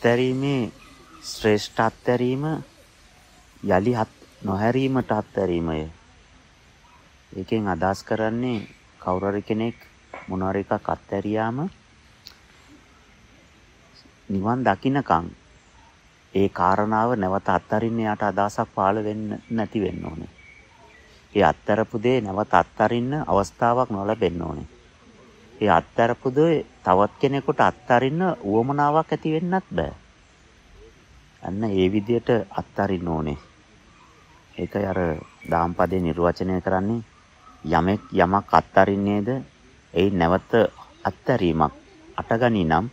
අත්හැරීමේ ශ්‍රේෂ්ඨ අත්හැරීම යලි නොහැරීමට අත්හැරීමය. ඒකෙන් අදහස් කරන්නේ කවුරු කෙනෙක් මොනවාර එකක් අත්හැරියාම නිවන් දකින්නකම් ඒ කාරණාව නැවත අත්හරින්න යාට අදහසක් පාළ වෙන්න නැති වෙන්න ඕනේ. ඒ අත්තරපු දේ නැවත අත්හරින්න අවස්ථාවක් නොලැබෙන්න ඕනේ. ඒ අත්තරපු දේ තවත් කෙනෙකුට අත්හරින්න උවමනාවක් ඇති වෙන්නත් බෑ. අන්න ඒ විදිහට අත්හරින්න ඕනේ. ඒකයි අර දාම්පදේ නිර්වචනය කරන්නේ යමෙක් යමක් අත්හරින්නේද ඒ නැවත අත්හැරීමක් අටගනි නම්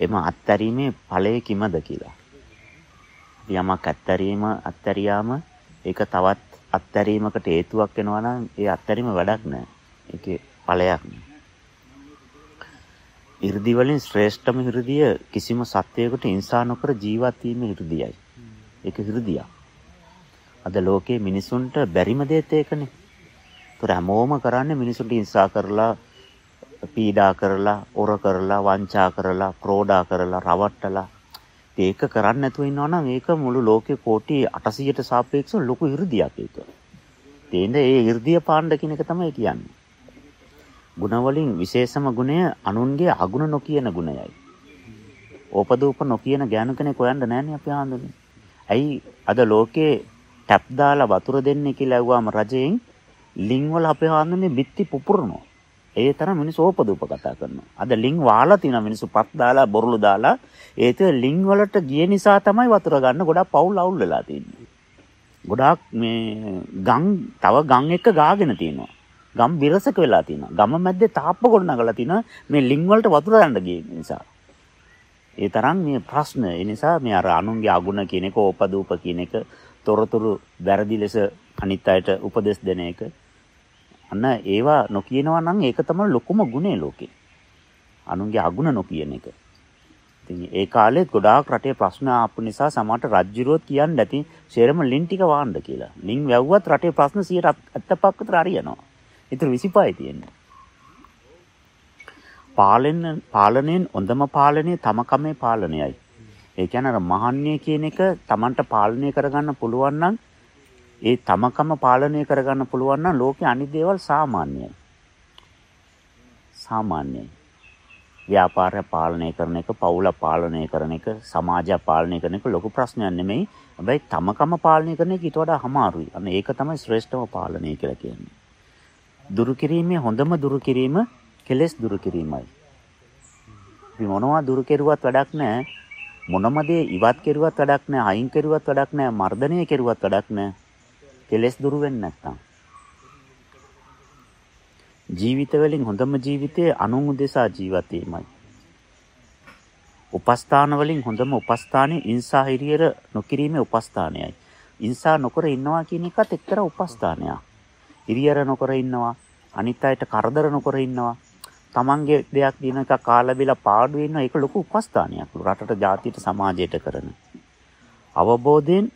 එම අත්හැරීමේ ඵලය කිමද කියලා. යමක් අත්හැරීම අත්හැරියාම ඒක තවත් අත්හැරීමකට හේතුවක් වෙනවා නම් ඒ අත්හැරීම වැඩක් නෑ. ඒකේ ඵලයක් නෑ. 이르දි වලින් ශ්‍රේෂ්ඨම 이르දිය කිසිම සත්වයකට හිංසා නොකර ජීවත් වීම 이르දියයි. ඒක 이르දියක්. අද ලෝකයේ මිනිසුන්ට බැරිම දේත් ඒකනේ. ඒතර හැමෝම කරන්නේ මිනිසුන්ට හිංසා කරලා පීඩා කරලා, ඔර කරලා, වංචා කරලා, ප්‍රෝඩා කරලා, රවට්ටලා. ඒක කරන්නේ නැතුව ඉන්නවා ඒක මුළු ලෝකේ කෝටි 800ට සාපේක්ෂව ලොකු 이르දියක් ඒක. ඒ ඉඳ ඒ 이르දිය පාණ්ඩ කියන එක තමයි කියන්නේ. ಗುಣ වලින් විශේෂම ගුණය අනුන්ගේ අගුණ නොකියන ගුණයයි. ඕපදූප නොකියන ඥාන කෙනෙක් හොයන්න නැන්නේ අපි ආන්දනේ. ඇයි අද ලෝකේ ටැප් දාලා වතුර දෙන්නේ කියලා ඇහුවාම රජයෙන් ලිං වල අපේ හාන්දුනේ බිත්ති පුපුරනවා. ඒ තරම් මිනිස්සු ඕපදූප කතා කරනවා. අද ලිං වාලා තියෙන මිනිස්සු පත් දාලා බොරළු දාලා ඒක ලිං වලට ගිය නිසා තමයි වතුර ගන්න ගොඩක් පවුල් අවුල් වෙලා තියෙන්නේ. ගොඩාක් මේ ගම් තව ගම් එක ගාගෙන තියෙනවා. ගම් විරසක වෙලා තියෙනවා. ගම මැද්දේ තාප්ප ගොඩ නගලා තිනවා මේ ලිං වලට වතුර ගන්න ගිය නිසා. ඒ තරම් මේ ප්‍රශ්න. ඒ නිසා මේ අර අනුන්ගේ අගුණ කියන එක ඕපදූප කියන එක තොරතුරු වැරදි ලෙස අනිත් අයට උපදෙස් දෙන එක. අන්න ඒවා නොකියනවා නම් ඒක තමයි ලොකුම ගුණය ලෝකේ. අනුන්ගේ අගුණ නොකියන එක. ඉතින් ඒ කාලෙත් ගොඩාක් රටේ ප්‍රශ්න ආපු නිසා සමහරට රජ්ජුරුවත් කියන්නේ නැති ෂේරම ලින් ටික වාන්න කියලා. ලින් වැව්වත් රටේ ප්‍රශ්න 75ක් විතර හරියනවා. ඊටු 25යි තියෙන්නේ. පාලන පාලනයෙන් හොඳම පාලනය තම කමේ පාලනයයි. ඒ කියන්නේ අර මහන්නේ කියන එක Tamanට පාලනය කරගන්න පුළුවන් නම් ඒ තමකම පාලනය කරගන්න පුළුවන් නම් ලෝකේ අනිත් දේවල් සාමාන්‍යයි. සාමාන්‍යයි. ව්‍යාපාරය පාලනය කරන එක, පවුල පාලනය කරන එක, සමාජය පාලනය කරන එක ලොකු ප්‍රශ්නයක් නෙමෙයි. හැබැයි තමකම පාලනය කරන එක ඊට වඩා අමාරුයි. අන්න ඒක තමයි ශ්‍රේෂ්ඨම පාලනය කියලා කියන්නේ. දුරු කිරීමේ හොඳම දුරු කිරීම කෙලෙස් දුරු කිරීමයි. අපි මොනවා දුරු කෙරුවත් වැඩක් නැහැ. මොනම දේ ඉවත් කෙරුවත් වැඩක් නැහැ. අයින් කෙරුවත් වැඩක් නැහැ. මර්ධනය කෙරුවත් වැඩක් නැහැ. කෙලෙස් දුරු වෙන්නේ නැත්තම්. ජීවිත වලින් හොඳම ජීවිතය අනුන් උදෙසා ජීවත් වීමයි. උපස්ථාන වලින් හොඳම උපස්ථානය ඉන්සා හිරියර නොකිරීමේ උපස්ථානයයි. ඉන්සා නොකර ඉන්නවා කියන එකත් එක්තරා උපස්ථානයක්. හිරියර නොකර ඉන්නවා අනිත් අයට කරදර නොකර ඉන්නවා. තමන්ගේ දෙයක් දින එක කාලා බිලා පාඩු වෙන එක ලොකු උපස්ථානයක් රටට ජාතියට සමාජයට කරන. අවබෝධයෙන්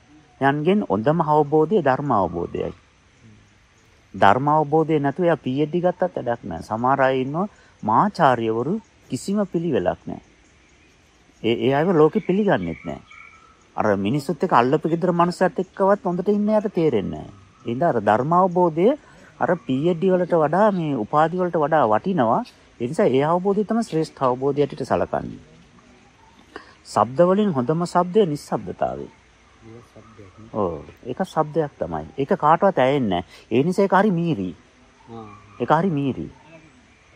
යන්ගෙන් හොඳම අවබෝධය ධර්ම අවබෝධයයි. ධර්ම අවබෝධය නැතුව එයා PhD ගත්තත් වැඩක් නැහැ සමහර අය ඉන්නවා මාචාර්යවරු කිසිම පිළිවෙලක් නැහැ ඒ ඒ අයව ලෝකෙ පිළිගන්නෙත් නැහැ අර මිනිස්සුත් එක්ක අල්ලපු ගෙදර මනුස්සයත් එක්කවත් හොඳට ඉන්න යට තේරෙන්නේ නැහැ ඒ හින්දා අර ධර්ම අවබෝධය අර PhD වලට වඩා මේ උපාධි වලට වඩා වටිනවා ඒ නිසා ඒ අවබෝධය තමයි ශ්‍රේෂ්ඨ අවබෝධයට සලකන්නේ. ශබ්ද වලින් හොඳම ශබ්දය නිස්සබ්දතාවය. ඔව් ඒක ශබ්දයක් තමයි. ඒක කාටවත් ඇයෙන්නේ නැහැ. ඒ නිසා ඒක හරි මීරි. ඒක හරි මීරි.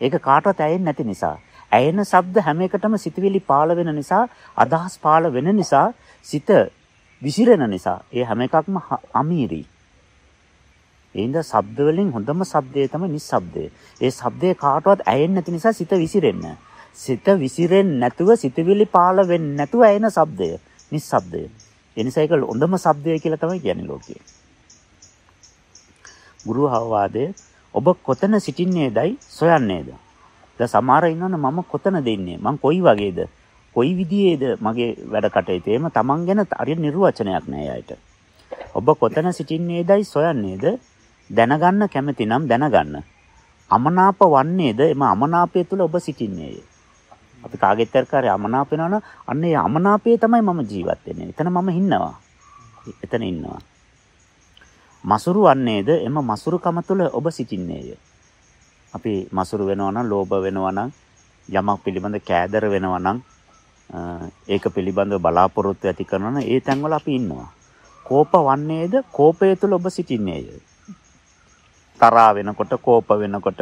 ඒක කාටවත් ඇයෙන්නේ නැති නිසා. ඇයෙන ශබ්ද හැම එකටම සිතවිලි පාළ වෙන නිසා, අදහස් පාළ වෙන නිසා, සිත විසිරෙන නිසා ඒ හැම එකක්ම අමීරි. ඒ හින්දා ශබ්ද වලින් හොඳම ශබ්දය තමයි නිස්සබ්දය. ඒ ශබ්දේ කාටවත් ඇයෙන්නේ නැති නිසා සිත විසිරෙන්න. සිත විසිරෙන්නේ නැතුව සිතවිලි පාළ වෙන්නේ නැතුව ඇයෙන ශබ්දය නිස්සබ්දය. ඒ නිසා ඒක හොඳම ශබ්දය කියලා තමයි කියන්නේ ලෝකයේ. ගුරු අවවාදය ඔබ කොතන සිටින්නේදයි සොයන්නේද? දැන් සමහර ඉන්නවනේ මම කොතනද ඉන්නේ? මං කොයි වගේද? කොයි විදියේද මගේ වැඩ කටයුතු? එහෙම Taman ගැන හරිය නිර්වචනයක් නෑ යායට. ඔබ කොතන සිටින්නේදයි සොයන්නේද? දැනගන්න කැමති නම් දැනගන්න. අමනාප වන්නේද එම අමනාපය තුළ ඔබ සිටින්නේය. අපි කාගෙත් එක්ක අමනාප වෙනවනම් අන්න ඒ අමනාපයේ තමයි මම ජීවත් වෙන්නේ. එතන මම ඉන්නවා. එතන ඉන්නවා. මසුරු වන්නේද එම මසුරුකම තුළ ඔබ සිටින්නේය. අපි මසුරු වෙනවා නම්, ලෝභ වෙනවා නම්, යමක් පිළිබඳ කෑදර වෙනවා නම්, ඒක පිළිබඳව බලාපොරොත්තු ඇති කරනවා නම් ඒ තැන්වල අපි ඉන්නවා. කෝප වන්නේද කෝපය තුළ ඔබ සිටින්නේය. තරහා වෙනකොට, කෝප වෙනකොට,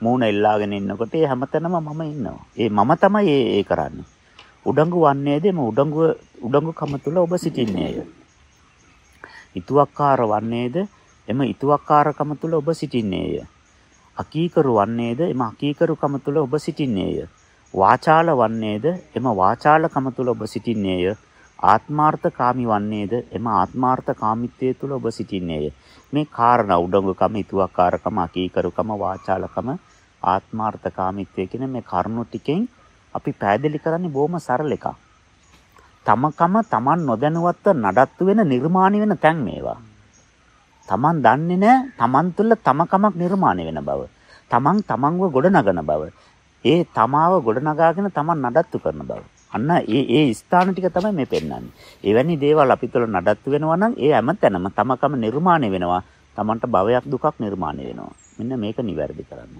මූණ එල්ලාගෙන ඉන්නකොට ඒ හැමතැනම මම ඉන්නවා. ඒ මම තමයි ඒ කරන්නේ. උඩඟු වන්නේද එම උඩඟුව උඩඟුකම තුළ ඔබ සිටින්නේය. ඉතුවක්කාර වන්නේද එම ඉතුවක්කාරකම තුළ ඔබ සිටින්නේය. අකීකරු වන්නේද එම අකීකරුකම තුළ ඔබ සිටින්නේය. වාචාල වන්නේද එම වාචාලකම තුළ ඔබ සිටින්නේය. ආත්මාර්ථකාමී වන්නේද එම ආත්මාර්ථකාමීත්වයේ තුල ඔබ සිටින්නේය. මේ කාරණා උඩඟුකම, ඉතුවක්කාරකම, අකීකරුකම, වාචාලකම, ආත්මාර්ථකාමීත්වය කියන මේ කරුණු ටිකෙන් අපි පැහැදිලි කරන්නේ බොහොම සරල එකක්. තමකම තමන් නොදැනුවත්ව නඩත්තු වෙන නිර්මාණය වෙන තැන් මේවා. තමන් දන්නේ නැහැ තමන් තුළ තමකමක් නිර්මාණය වෙන බව. තමන් තමන්ව ගොඩනගන බව. ඒ තමාව ගොඩනගාගෙන තමන් නඩත්තු කරන බව. අන්න ඒ ඒ ස්ථාන ටික තමයි මේ පෙන්වන්නේ. එවැනි දේවල් අපි තුළ නඩත්තු වෙනවා නම් ඒ හැමතැනම තමකම නිර්මාණය වෙනවා. තමන්ට භවයක් දුකක් නිර්මාණය වෙනවා. මෙන්න මේක නිවැරදි කරන්න.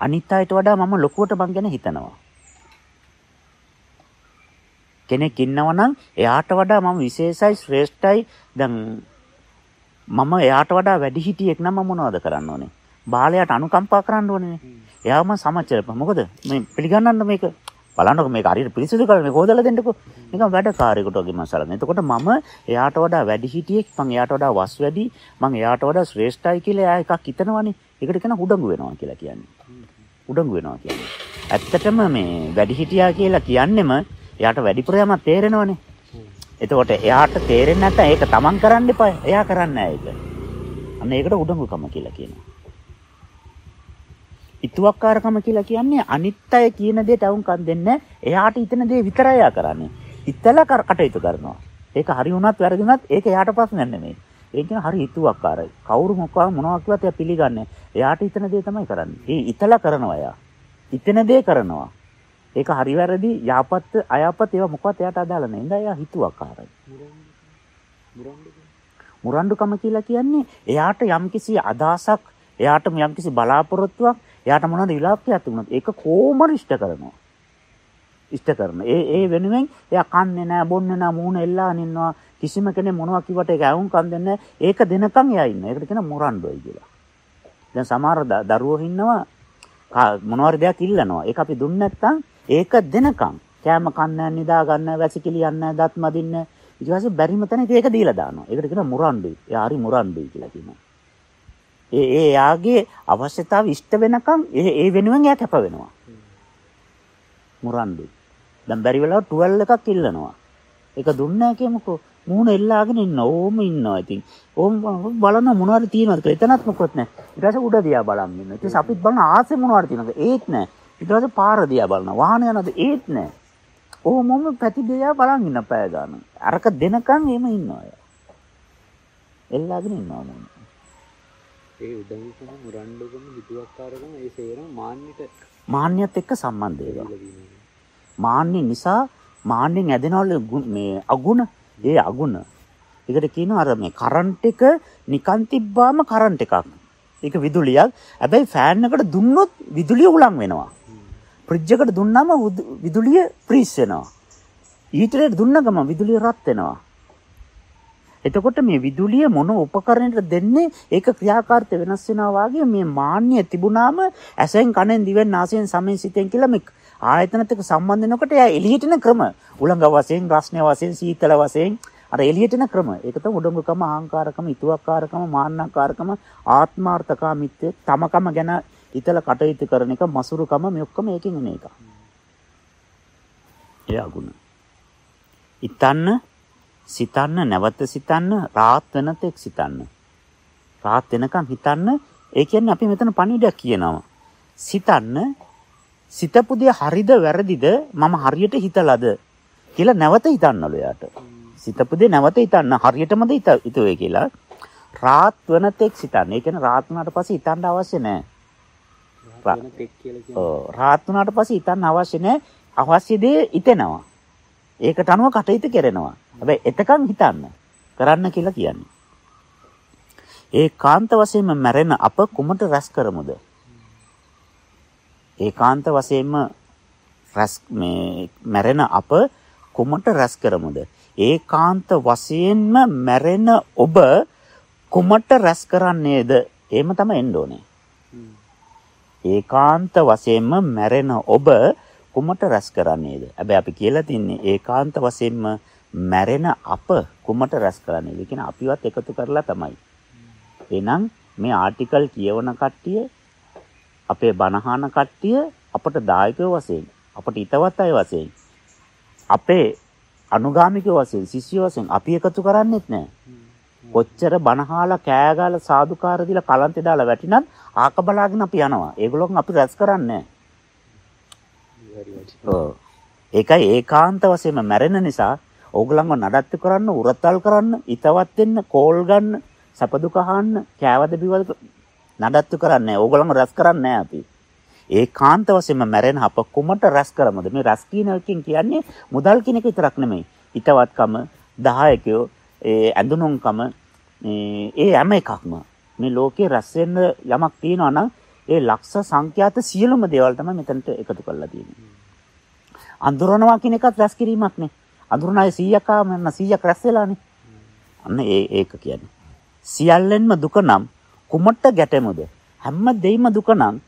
අනිත් අයට වඩා මම ලොකුවට මං ගැන හිතනවා. කෙනෙක් ඉන්නවනම් එයාට වඩා මම විශේෂයි ශ්‍රේෂ්ඨයි දැන් මම එයාට වඩා වැඩි හිටියෙක් නම් මම මොනවද කරන්න ඕනේ? බාලයාට අනුකම්පා කරන්න ඕනේ. එයාම සමච්චර. මොකද මේ පිළිගන්නන්න මේක බලන්නකො මේක හරියට පිරිසිදු කරලා මේක හොදලා දෙන්නකො. නිකන් වැඩකාරයෙකුට වගේ මසලන. එතකොට මම එයාට වඩා වැඩි හිටියෙක්, මං එයාට වඩා වස් වැඩි, මං එයාට වඩා ශ්‍රේෂ්ඨයි කියලා එයා එකක් හිතනවනේ. ඒකට කියන උඩඟු වෙනවා කියලා කියන්නේ. උඩඟු වෙනවා කියන්නේ. ඇත්තටම මේ වැඩි හිටියා කියලා කියන්නෙම එයාට වැඩිපුර යමක් තේරෙනවනේ. එතකොට එයාට තේරෙන්නේ නැත්නම් ඒක තමන් කරන්න එපා. එයා කරන්නේ නැහැ ඒක. අන්න ඒකට උඩඟුකම කියලා කියනවා. ඉතුවක්කාරකම කියලා කියන්නේ අනිත් අය කියන දේට වුන්කම් දෙන්නේ එයාට හිතන දේ විතරයි එයා කරන්නේ. ඉතලා කටයුතු කරනවා. ඒක හරි වුණත් වැරදි වුණත් ඒක එයාට ප්‍රශ්නයක් නෙමෙයි. ඒ කියන්නේ හරි ඉතුවක්කාරයි. කවුරු මොකක් මොනවා කිව්වත් එයා පිළිගන්නේ. එයාට හිතන දේ තමයි කරන්නේ. ඒ ඉතලා කරනවා එයා. හිතන දේ කරනවා. ඒක හරි වැරදි යාපත් අයාපත් ඒවා මොකවත් එයාට අදාළ නැහැ. ඉඳලා එයා හිතුවක්කාරයි. මුරණ්ඩුකම කියලා කියන්නේ එයාට යම්කිසි අදහසක් එයාට යම්කිසි බලාපොරොත්තුවක් එයාට මොනවද විලාපයක් තිබුණත් ඒක කොහොම ඉෂ්ට කරනවා. ඉෂ්ට කරන. ඒ ඒ වෙනුවෙන් එයා කන්නේ නැහැ, බොන්නේ නැහැ, මූණ එල්ලාගෙන ඉන්නවා. කිසිම කෙනෙක් මොනවා කිව්වට ඒක ඇවුම් කන් දෙන්නේ ඒක දෙනකන් එයා ඉන්නවා. ඒකට කියන මුරණ්ඩොයි කියලා. දැන් සමහර දරුවෝ ඉන්නවා මොනවාරි දෙයක් ඉල්ලනවා. ඒක අපි දුන්නේ නැත්නම් ඒක දෙනකම් කෑම කන්න නිදා ගන්න වැසිකිලි යන්න දත් මදින්න ඊට පස්සේ බැරිම තැන ඒක දීලා දානවා. ඒකට කියනවා මුරණ්ඩුයි. එයා හරි මුරණ්ඩුයි කියලා කියනවා. ඒ ඒ යාගේ අවශ්‍යතාව ඉෂ්ට වෙනකම් ඒ ඒ වෙනුවෙන් එයා කැප වෙනවා. මුරණ්ඩුයි. දැන් බැරි වෙලාවට 12 එකක් ඉල්ලනවා. ඒක දුන්නේ නැහැ කියමුකෝ. මූණ එල්ලාගෙන ඉන්න ඕම ඉන්නවා ඉතින්. ඕම බලන මොනවද තියෙනවද කියලා. එතනත් මොකොත් නැහැ. ඊට පස්සේ උඩ දිහා බලන් ඉන්න. ඊට පස්සේ අපිත් බලන ආසෙ මොනවද තියෙනවද? ඒත් නැහැ. ඊට පස්සේ පාර දිහා බලනවා. වාහන යනද ඒත් නෑ. ඕමම පැති දිහා බලන් ඉන්න පය ගන්න. අරක දෙනකන් එහෙම ඉන්නවා අය. එල්ලාගෙන ඉන්නවා මොන. ඒ උදංගකම මුරණ්ඩුකම හිතුවක්කාරකම ඒ සේරම මාන්නයට මාන්නයත් එක්ක සම්බන්ධ වෙනවා. මාන්නේ නිසා මාන්නෙන් ඇදෙනවලු මේ අගුණ ඒ අගුණ. ඒකට කියනවා අර මේ කරන්ට් එක නිකන් තිබ්බාම කරන්ට් එකක්. ඒක විදුලියක්. හැබැයි ෆෑන් එකට දුන්නොත් විදුලිය උලන් වෙනවා. ෆ්‍රිජ් එකට දුන්නාම විදුලිය ෆ්‍රීස් වෙනවා. ඊටරේට දුන්න ගම විදුලිය රත් වෙනවා. එතකොට මේ විදුලිය මොන උපකරණයකට දෙන්නේ ඒක ක්‍රියාකාරීත්වය වෙනස් වෙනවා වගේ මේ මාන්නය තිබුණාම ඇසෙන් කනෙන් දිවෙන් නාසයෙන් සමෙන් සිතෙන් කියලා මේ ආයතනත් එක්ක සම්බන්ධ වෙනකොට එයා එළියට එන ක්‍රම උලංග වශයෙන් රස්නේ වශයෙන් සීතල වශයෙන් අර එළියට එන ක්‍රම ඒක තමයි උඩඟුකම අහංකාරකම ඉතුවක්කාරකම මාන්නකාරකම ආත්මාර්ථකාමීත්වය තමකම ගැන හිතලා කටයුතු කරන එක මසුරුකම මේ ඔක්කොම ඒකෙන් එන එක. එයා ගුණ. ඉතන්න සිතන්න නැවත සිතන්න රාත් වෙනතෙක් සිතන්න. රාත් වෙනකන් හිතන්න ඒ කියන්නේ අපි මෙතන පණිඩයක් කියනවා. සිතන්න සිතපු දේ හරිද වැරදිද මම හරියට හිතලාද කියලා නැවත හිතන්නලු එයාට. සිතපු දේ නැවත හිතන්න හරියටමද හිතුවේ කියලා රාත් වෙනතෙක් සිතන්න. ඒ කියන්නේ රාත් වුණාට පස්සේ හිතන්න අවශ්‍ය නැහැ. රාත් වුණාට පස්සේ හිතන්න අවශ්‍ය නැහැ. අවශ්‍ය දේ හිතෙනවා. ඒකට අනුව කටයුතු කරනවා. හැබැයි එතකන් හිතන්න. කරන්න කියලා කියන්නේ. ඒකාන්ත වශයෙන්ම මැරෙන අප කුමට රැස් කරමුද? ඒකාන්ත වශයෙන්ම රැස් මේ මැරෙන අප කුමට රැස් කරමුද? ඒකාන්ත වශයෙන්ම මැරෙන ඔබ කුමට රැස් කරන්නේද? එහෙම තමයි එන්න ඕනේ. ඒකාන්ත වශයෙන්ම මැරෙන ඔබ කුමට රැස් කරන්නේද? හැබැයි අපි කියලා තින්නේ ඒකාන්ත වශයෙන්ම මැරෙන අප කුමට රැස් කරන්නේද? කියන අපිවත් එකතු කරලා තමයි. එහෙනම් මේ ආටිකල් කියවන කට්ටිය අපේ බණහාන කට්ටිය අපට දායකයෝ වශයෙන් අපට හිතවත් අය වශයෙන් අපේ අනුගාමිකයෝ වශයෙන් ශිෂ්‍යයෝ වශයෙන් අපි එකතු කරන්නේත් නැහැ. කොච්චර බනහාලා කෑගාලා සාදුකාර දීලා කලන්තේ දාලා වැටිනත් ආක බලාගෙන අපි යනවා. ඒගොල්ලෝන් අපි රැස් කරන්නේ හරි වටිනවා. ඔව්. ඒකයි ඒකාන්ත වශයෙන්ම මැරෙන නිසා ඕගොල්ලන්ව නඩත්තු කරන්න, උරතල් කරන්න, ිතවත් වෙන්න, කෝල් ගන්න, සපදුක අහන්න, කෑවද බිවද නඩත්තු කරන්නේ. ඕගොල්ලන්ව රැස් කරන්නේ අපි. ඒකාන්ත වශයෙන්ම මැරෙන අප කුමට රැස් කරමුද? මේ රැස් කියන එකකින් කියන්නේ මුදල් කියන එක විතරක් නෙමෙයි. ිතවත්කම, දායකයෝ, ඒ ඇඳුනුම්කම, ඒ හැම එකක්ම මේ ලෝකේ රැස් වෙන්න යමක් තියෙනවා නම් ඒ ලක්ෂ සංඛ්‍යාත සියලුම දේවල් තමයි මෙතනට එකතු කරලා තියෙන්නේ. අඳුරනවා කියන එකත් රැස් කිරීමක් නේ. අඳුරන අය 100ක් ආවම නම් 100ක් රැස් වෙලානේ. අන්න ඒ ඒක කියන්නේ. සියල්ලෙන්ම දුක නම් කුමට ගැටෙමුද? හැම දෙයක්ම දුක නම්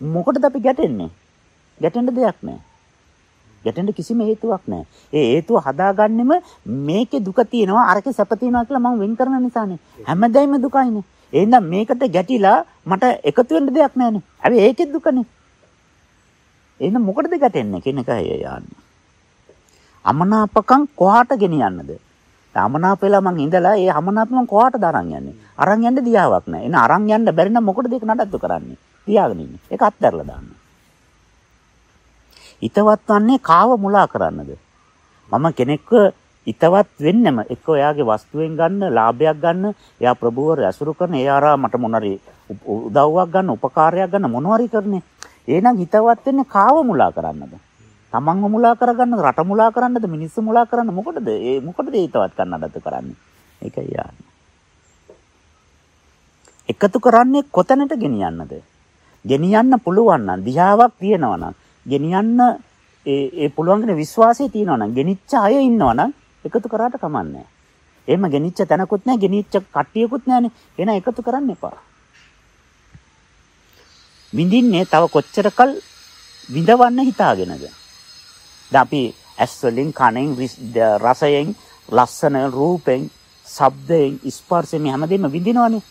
මොකටද අපි ගැටෙන්නේ? ගැටෙන්න දෙයක් නැහැ. ගැටෙන්න කිසිම හේතුවක් නැහැ. ඒ හේතුව හදාගන්නෙම මේකේ දුක තියෙනවා අරකේ සැප තියෙනවා කියලා මම වෙන් කරන නිසානේ. හැමදේම දුකයිනේ. එහෙනම් මේකට ගැටිලා මට එකතු වෙන්න දෙයක් නැහැනේ. හැබැයි ඒකෙත් දුකනේ. එහෙනම් මොකටද ගැටෙන්නේ කියන එකයි යන්නේ. අමනාපකම් කොහාට ගෙනියන්නද? අමනාපෙලා මං ඉඳලා ඒ අමනාප මං කොහාටද අරන් යන්නේ? අරන් යන්න දියාවක් නැහැ. එහෙනම් අරන් යන්න බැරි නම් මොකටද ඒක නඩත්තු කරන්නේ? තියාගෙන ඉන්නේ. ඒක අත්හැරලා දාන්න. හිතවත් වන්නේ කාව මුලා කරන්නද? මම කෙනෙක්ව හිතවත් වෙන්නෙම එක්ක එයාගේ වස්තුවෙන් ගන්න, ලාභයක් ගන්න, එයා ප්‍රභූවර ඇසුරු කරන, එයාරා මට මොනරි උදව්වක් ගන්න, උපකාරයක් ගන්න මොනවාරි කරන්නේ. එහෙනම් හිතවත් වෙන්නේ කාව මුලා කරන්නද? තමන්ව මුලා කරගන්නද, රට මුලා කරන්නද, මිනිස්සු මුලා කරන්න මොකටද? ඒ මොකටද හිතවත් කරන්නද කරන්නේ? ඒකයි යන්නේ. එකතු කරන්නේ කොතැනට ගෙනියන්නද? ගෙනියන්න පුළුවන් නම් දිහාවක් තියෙනවා නම් ගෙනියන්න ඒ ඒ පුළුවන් කෙන විශ්වාසය තියෙනවා නම් ගෙනිච්ච අය ඉන්නවා නම් එකතු කරාට කමන්නේ එහෙම ගෙනිච්ච තැනකුත් නැහැ ගෙනිච්ච කට්ටියකුත් නැහැනේ එහෙනම් එකතු කරන්න එපා. විඳින්නේ තව කොච්චරකල් විඳවන්න හිතාගෙනද දැන්? අපි ඇස් වලින් කනෙන් රසයෙන් ලස්සන රූපෙන් ශබ්දයෙන් ස්පර්ශයෙන් හැමදේම විඳිනවනේ.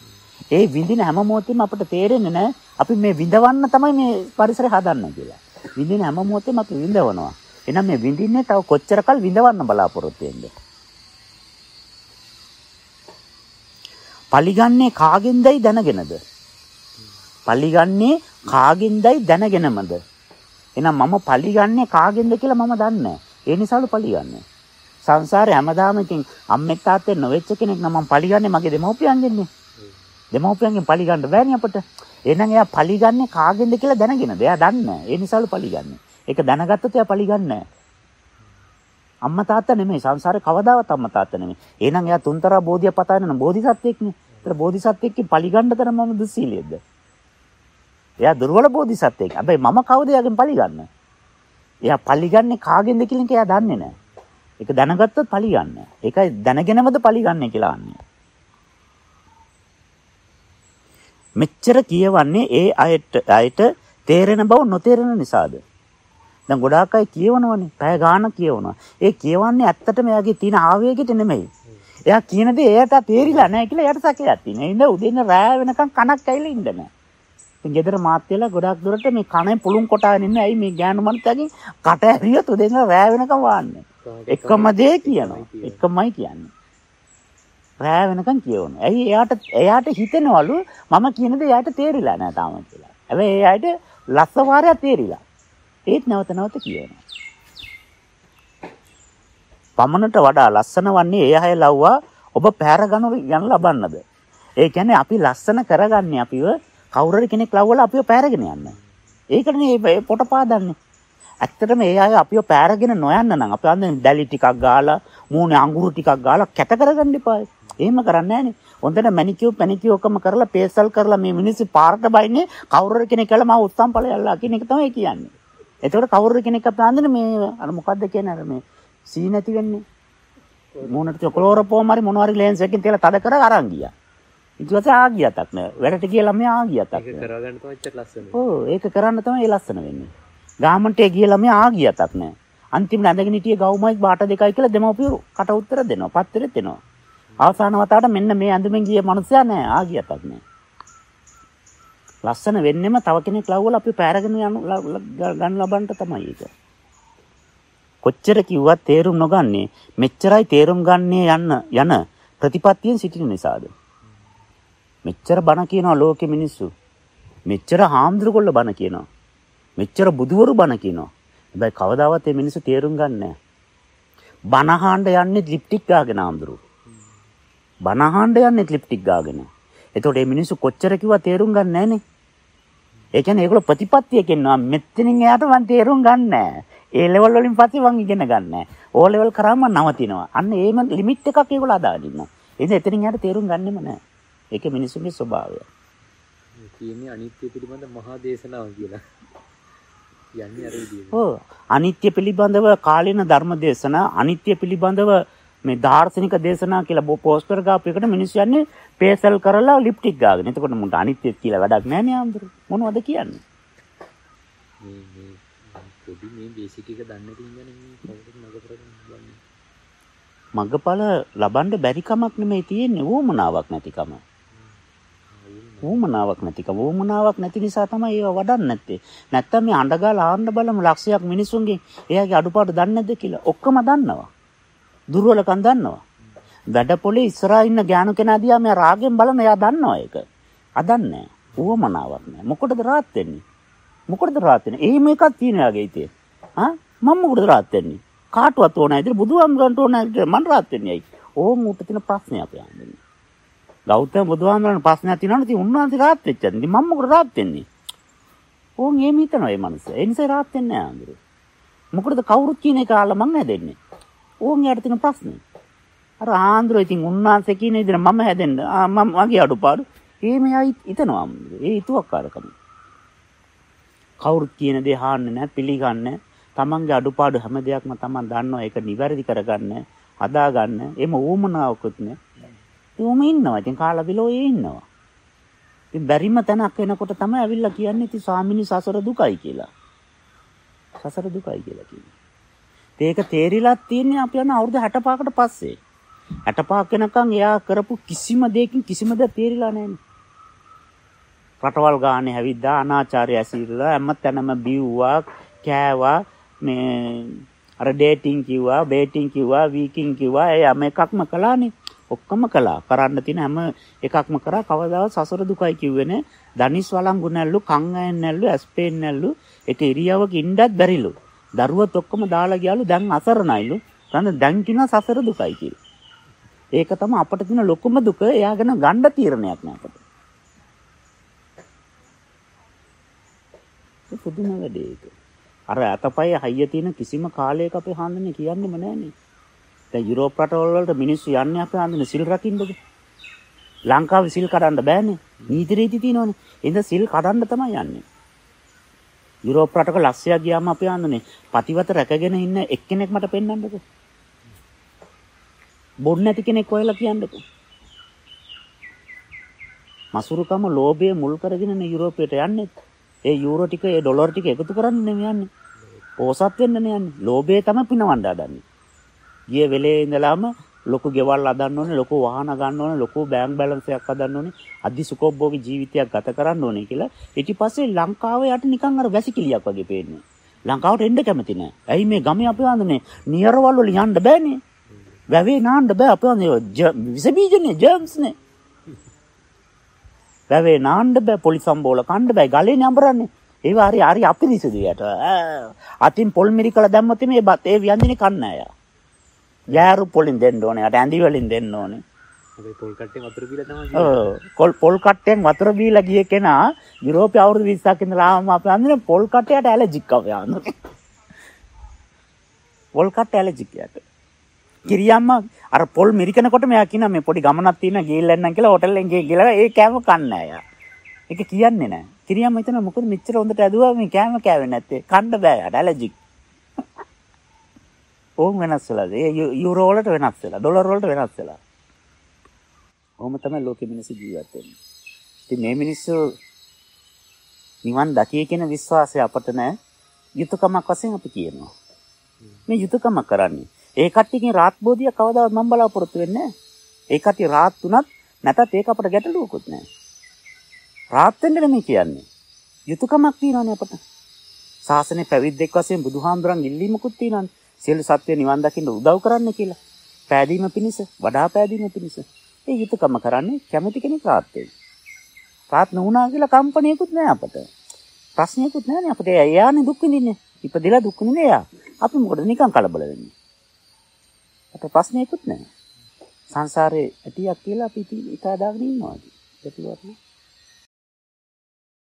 ඒ විඳින හැම මොහොතෙම අපිට තේරෙන්නේ නැහැ. අපි මේ විඳවන්න තමයි මේ පරිසරය හදන්නේ කියලා. විඳින හැම මොහොතෙම අපි විඳවනවා. එහෙනම් මේ විඳින්නේ තව කොච්චරකල් විඳවන්න බලාපොරොත්තු වෙන්නේ. පලිගන්නේ කාගෙන්දයි දැනගෙනද? පලිගන්නේ කාගෙන්දයි දැනගෙනමද? එහෙනම් මම පලිගන්නේ කාගෙන්ද කියලා මම දන්නේ ඒ නිසාලු පලිගන්නේ. සංසාරේ හැමදාම ඉතින් අම්මෙක් තාත්තෙක් නොවෙච්ච කෙනෙක් නම් මම පලිගන්නේ මගේ දෙමව්පියන්ගෙන්නේ. දෙමව්පියන්ගෙන් පලිගන්න බෑනේ අපට. එහෙනම් එයා පලිගන්නේ කාගෙන්ද කියලා දැනගෙනද? එයා දන්නේ ඒ නිසාලු පලිගන්නේ. ඒක දැනගත්තොත් එයා පලිගන්නේ අම්මා තාත්තා නෙමෙයි සංසාරේ කවදාවත් අම්මා තාත්තා නෙමෙයි. එහෙනම් එයා තුන්තරා බෝධිය පතාගෙන නම් බෝධිසත්වෙක්නේ. ඒතර බෝධිසත්වෙක්ගේ පලිගන්න තරම මම දුස්සීලියද? එයා දුර්වල බෝධිසත්වෙක්. හැබැයි මම කවුද එයාගෙන් පලිගන්න? එයා පලිගන්නේ කාගෙන්ද කියලා එයා දන්නේ නැහැ. ඒක දැනගත්තොත් පලිගන්නේ. ඒකයි දැනගෙනමද පලිගන්නේ කියලා අන්නේ. මෙච්චර කියවන්නේ ඒ අයට අයට තේරෙන බව නොතේරෙන නිසාද? දැන් ගොඩාක් අය කියවනවනේ. පැය ගාණක් කියවනවා. ඒ කියවන්නේ ඇත්තටම එයාගේ තියෙන ආවේගයට නෙමෙයි. එයා කියන දේ එයාට තේරිලා නැහැ කියලා එයාට සැකයක් තියෙනවා. ඒ නිසා උදේන රෑ වෙනකන් කනක් ඇවිල්ලා ඉන්න නැහැ. ඉතින් ගෙදර මාත්‍යලා ගොඩක් දුරට මේ කනේ පුළුන් කොටාගෙන ඉන්න ඇයි මේ ගෑනු මනුස්සයාගේ කට ඇරියොත් උදේන රෑ වෙනකන් වාන්නේ. එකම දේ කියනවා. එකමයි කියන්නේ. රෑ වෙනකන් කියවනවා. ඇයි එයාට එයාට හිතෙනවලු මම කියන දේ එයාට තේරිලා නැහැ තාම කියලා. හැබැයි එයාට ලස්ස වාරයක් තේරිලා. ඒත් නැවත නැවත කියනවා. පමණට වඩා ලස්සන වන්නේ ඒ අය ලව්වා ඔබ පැහැර ගනු යන ලබන්නද. ඒ කියන්නේ අපි ලස්සන කරගන්නේ අපිව කවුරුරි කෙනෙක් ලව්වලා අපිව පැහැරගෙන යන්න. ඒකනේ මේ පොට පාදන්නේ. ඇත්තටම ඒ අය අපිව පෑරගෙන නොයන්න නම් අපි අන්න දැලි ටිකක් ගාලා මූණේ අඟුරු ටිකක් ගාලා කැත කරගන්න එපා. එහෙම කරන්නේ නැහනේ. හොඳට මැනිකියු පැනිකියු ඔක්කොම කරලා පේසල් කරලා මේ මිනිස්සු පාරට බයින්නේ කවුරු කෙනෙක් කියලා මම උත්සම් ඵලයල්ලා කියන එක තමයි කියන්නේ. එතකොට කවුරු කෙනෙක් අපේ අඳින මේ අර මොකද්ද කියන්නේ අර මේ සී නැති වෙන්නේ. මූණට චොකලෝරපෝම හරි මොනවා හරි ලේන්ස් එකකින් තියලා තද කර අරන් ගියා. ඊට පස්සේ ආ ගියතක් නෑ. වැඩට ගියලා මෙයා ආ ගියතක් ඒක. කරගන්න තමයි එච්චර ලස්සන. ඔව් ඒක කරන්න තමයි ඒ ලස්සන වෙන්නේ. ගාමන්ටේ ගියලා මෙයා ආ ගියතක් නෑ. අන්තිමට ඇඳගෙන හිටියේ ගවුමයි බාට දෙකයි කියලා දෙමව්පියෝ කට උත්තර දෙනවා. පත්තරෙත් දෙනවා. අවසාන වතාවට මෙන්න මේ ඇඳුමෙන් ගිය මනුස්සයා නෑ ආ ගියතක් නෑ. ලස්සන වෙන්නෙම තව කෙනෙක් ලව්වල අපි පෑරගෙන යන ල- ල- ගන්න ලබන්න තමයි ඒක. කොච්චර කිව්වත් තේරුම් නොගන්නේ මෙච්චරයි තේරුම් ගන්නේ යන්න යන ප්‍රතිපත්තියෙන් සිටින නිසාද? මෙච්චර බණ කියනවා ලෝකෙ මිනිස්සු. මෙච්චර හාමුදුරුවෝ බණ කියනවා. මෙච්චර බුදුවරු බණ කියනවා. හැබැයි කවදාවත් මේ මිනිස්සු තේරුම් ගන්නෑ නැහැ. බණ අහන්න යන්නේ ලිප්ටික් ගාගෙන හාමුදුරුවෝ. බණ අහන්න යන්නේ ලිප්ටික් ගාගෙන. එතකොට මේ මිනිස්සු කොච්චර කිව්වා තේරුම් ගන්න නැහනේ. ඒ කියන්නේ ඒගොල්ලෝ ප්‍රතිපත්තියකින් නවා මෙතනින් එයාට මම තේරුම් ගන්න නැහැ. ඒ ලෙවල් වලින් පස්සේ මම ඉගෙන ගන්න නැහැ. ඕ ලෙවල් කරාම නවතිනවා. අන්න ඒම ලිමිට් එකක් ඒගොල්ලෝ අදාගෙන ඉන්නවා. ඉතින් එතනින් එයාට තේරුම් ගන්නෙම නැහැ. ඒක මිනිස්සුන්ගේ ස්වභාවය. මේ කියන්නේ අනිත්‍ය පිළිබඳ මහා දේශනාව කියලා. යන්නේ අර විදිහට. ඔව් අනිත්‍ය පිළිබඳව කාලීන ධර්ම දේශනා අනිත්‍ය පිළිබඳව මේ දාර්ශනික දේශනා කියලා පෝස්ටර් ගාපු එකට මිනිස්සු යන්නේ පේසල් කරලා ලිප්ටික් ගාගෙන. එතකොට මුන්ට අනිත්‍ය කියලා වැඩක් නැහැ නේ ආම්දුරු. මොනවද කියන්නේ? මේ මේ පොඩි මේ බේසික් එක දන්නේ ඉඳන් මේ කවුරුත් මග කරගෙන බලන්නේ. මගපල ලබන්න බැරි කමක් නෙමෙයි තියෙන්නේ වුමනාවක් නැතිකම. වුමනාවක් නැතිකම. වුමනාවක් නැති නිසා තමයි ඒව වඩන්නේ නැත්තේ. නැත්තම් මේ අඬගාලා ආන්න බලමු ලක්ෂයක් මිනිසුන්ගේ එයාගේ අඩුපාඩු දන්නේ නැද්ද කියලා. ඔක්කොම දන්නවා. දුර්වලකම් දන්නවා. වැඩ පොලේ ඉස්සරහා ඉන්න ගෑනු කෙනා දිහා මෙයා රාගෙන් බලන එයා දන්නවා ඒක. අදන්නේ වුමනාවක් නැහැ. මොකටද රාත් වෙන්නේ? මොකටද රාත් වෙන්නේ? එහෙම එකක් තියෙන යාගේ හිතේ. ආ මම මොකටද රාත් වෙන්නේ? කාටවත් ඕන නැහැ. ඉතින් බුදුහාමුදුරන්ට ඕන නැහැ. මං රාත් වෙන්නේ ඇයි? ඕම් උට තියෙන ප්‍රශ්නේ අපි අහන්නේ. ගෞතම බුදුහාමුදුරන් ප්‍රශ්නයක් තියෙනවනේ ඉතින් උන්වහන්සේ රාත් වෙච්චා. ඉතින් මම මොකටද රාත් වෙන්නේ? ඕන් එහෙම හිතනවා මේ මනුස්සයා. ඒ නිසා රාත් වෙන්නේ නැහැ ආන්දර. මොකටද කවුරුත් කියන එක අහලා මං හැදෙන්නේ. ඕන් යාට තියෙන ප්‍රශ්නේ. අර ආන්දර ඉතින් උන්වහන්සේ කියන විදිහට මම හැදෙන්න. ආ මම මගේ අඩුපාඩු. ඒ මෙයා හිතනවා. ආන්දර. ඒ හිතුවක්කාරකම. කවුරුත් කියන දේ අහන්නේ නැහැ පිළිගන්නේ තමන්ගේ අඩුපාඩු හැම දෙයක්ම තමන් දන්නවා. ඒක නිවැරදි කරගන්න හදාගන්න. එම ඌමනාවකුත් නෑ. ඒවම ඉන්නවා. ඉතින් කාලා බිලෝ ඒ ඉන්නවා. ඉතින් බැරිම තැනක් එනකොට තමයි ඇවිල්ලා කියන්නේ ඉතින් ස්වාමිනී සසර දුකයි කියලා. සසර දුකයි කියලා කියන්නේ. ඒක තේරිලා තියෙන්නේ අපි යන අවුරුදු 65කට පස්සේ. 65ක් වෙනකන් එයා කරපු කිසිම දෙයකින් කිසිම දෙයක් තේරිලා නැහැ රටවල් ගානේ හැවිද්දා අනාචාරය ඇසිරලා හැම තැනම බිව්වා කෑවා මේ අර ඩේටින් කිව්වා බේටින් කිව්වා වීකින් කිව්වා ඒ හැම එකක්ම කළානේ. ඔක්කොම කළා. කරන්න තියෙන හැම එකක්ම කරා. කවදාවත් සසර දුකයි කිව්වේ නේ. දනිස් වළංගු නැල්ලු කන් ඇන් නැල්ලු ඇස්පේන් නැල්ලු එක ඉරියවක ඉන්නත් බැරිලු. දරුවත් ඔක්කොම දාලා ගියාලු දැන් අසරණයිලු රන්න දැන් කියනවා සසර දුකයි කියලා ඒක තමයි අපිට තියෙන ලොකුම දුක එයා ගැන ගණ්ඩ තීරණයක් නෑ අපිට ඒ පුදුම වැඩේ ඒක. අර අතපය හයිය තියෙන කිසිම කාලයක අපේ හාන්දනේ කියන්නෙම නෑනේ. දැන් යුරෝප රටවල් වලට මිනිස්සු යන්නේ අපේ හාන්දනේ සිල් රකින්නද? ලංකාවේ සිල් කඩන්න බෑනේ. නීති රීති තියෙනවනේ. එහෙනම් සිල් කඩන්න තමයි යන්නේ. යුරෝප රටක ලස්සයා ගියාම අපේ හාන්දනේ පතිවත රැකගෙන ඉන්න එක්කෙනෙක් මට පෙන්වන්නකෝ. බොන්න නැති කෙනෙක් හොයලා කියන්නකෝ. මසුරුකම ලෝභය මුල් කරගෙන යුරෝපයට යන්නේ. ඒ යූරෝ ටික ඒ ඩොලර් ටික එකතු කරන්න නෙමෙයි යන්නේ. පෝසත් වෙන්න නේ යන්නේ. ලෝභය තමයි පිනවන්න හදන්නේ. ගිය වෙලේ ඉඳලාම ලොකු ගෙවල් හදන්න ඕනේ, ලොකු වාහන ගන්න ඕනේ, ලොකු බැංක් බැලන්ස් එකක් හදන්න ඕනේ, අධි සුඛෝභෝගී ජීවිතයක් ගත කරන්න ඕනේ කියලා. ඊට පස්සේ ලංකාවේ යට නිකන් අර වැසිකිලියක් වගේ පේන්නේ. ලංකාවට එන්න කැමති නෑ. ඇයි මේ ගමේ අපේ වන්දනේ නියරවල් වල යන්න බෑනේ. වැවේ නාන්න බෑ අපේ වන්දනේ විස බීජනේ ජර්ම්ස්නේ. වැවේ නාන්න බෑ පොලි සම්බෝල කන්න බෑ ගලේ නඹරන්නේ ඒවා හරි හරි අපිරිසිදු යට අතින් පොල් මිරිකල දැම්මොත් මේ බත් ඒ ව්‍යංජනේ කන්න අය ගෑරු පොලින් දෙන්න ඕනේ අට ඇඳි වලින් දෙන්න ඕනේ කොල් පොල් කට්ටෙන් වතුර බීලා ගිය කෙනා යුරෝපේ අවුරුදු 20ක් ඉඳලා ආවම අපි අඳින පොල් කට්ටයට ඇලර්ජික් ආව යන්නේ. පොල් කට්ට ඇලර්ජික් යට. කිරියම්ම අර පොල් මිරිකනකොට මෙයා කියන මේ පොඩි ගමනක් තියෙන ගිහිල්ලා එන්නම් කියලා හොටල් එකෙන් ගිහලා ඒ කෑම කන්නේ නැහැ යා. ඒක කියන්නේ නැහැ. කිරියම්ම හිතන මොකද මෙච්චර හොඳට ඇදුවා මේ කෑම කෑවේ නැත්තේ. කන්න බෑ ඇලර්ජික්. ඕම් වෙනස් වෙලා. ඒ යුරෝ වලට වෙනස් වෙලා. ඩොලර් වලට වෙනස් වෙලා. ඔහොම තමයි ලෝකෙ මිනිස්සු ජීවත් වෙන්නේ. ඉතින් මේ මිනිස්සු නිවන් දකිය කියන විශ්වාසය අපට නැහැ. යුතුයකමක් වශයෙන් අපි කියනවා. මේ යුතුයකම කරන්නේ. ඒ කට්ටියකින් රාත් බෝධිය කවදාවත් මම බලාපොරොත්තු වෙන්නේ නැහැ. ඒ කට්ටිය රාත් තුනත් නැතත් ඒක අපට ගැටලුවකුත් නැහැ. රාත් වෙන්න නෙමෙයි කියන්නේ. යුතුයකමක් තියෙනවානේ අපට. ශාසනය පැවිද්දෙක් වශයෙන් බුදුහාමුදුරන් ඉල්ලීමකුත් තියෙනවානේ. සියලු සත්‍ය නිවන් දකින්න උදව් කරන්න කියලා. පෑදීම පිණිස, වඩා පෑදීම පිණිස. ඒ යුතුයකම කරන්නේ කැමති කෙනෙක් රාත් වෙන්න. රාත් නොවුනා කියලා කම්පණයකුත් නෑ අපට. ප්‍රශ්නයකුත් නෑනේ අපිට එයානේ දුක් විඳින්නේ. ඉපදෙලා දුක් විඳින්නේ එයා. අපි මොකද නිකන් කලබල වෙන්නේ? අපිට ප්‍රශ්නයකුත් නෑ. සංසාරේ ඇටියක් කියලා අපි ඉතින් ඉතා දාගෙන ඉන්නවා. ගැටලුවක් නෑ.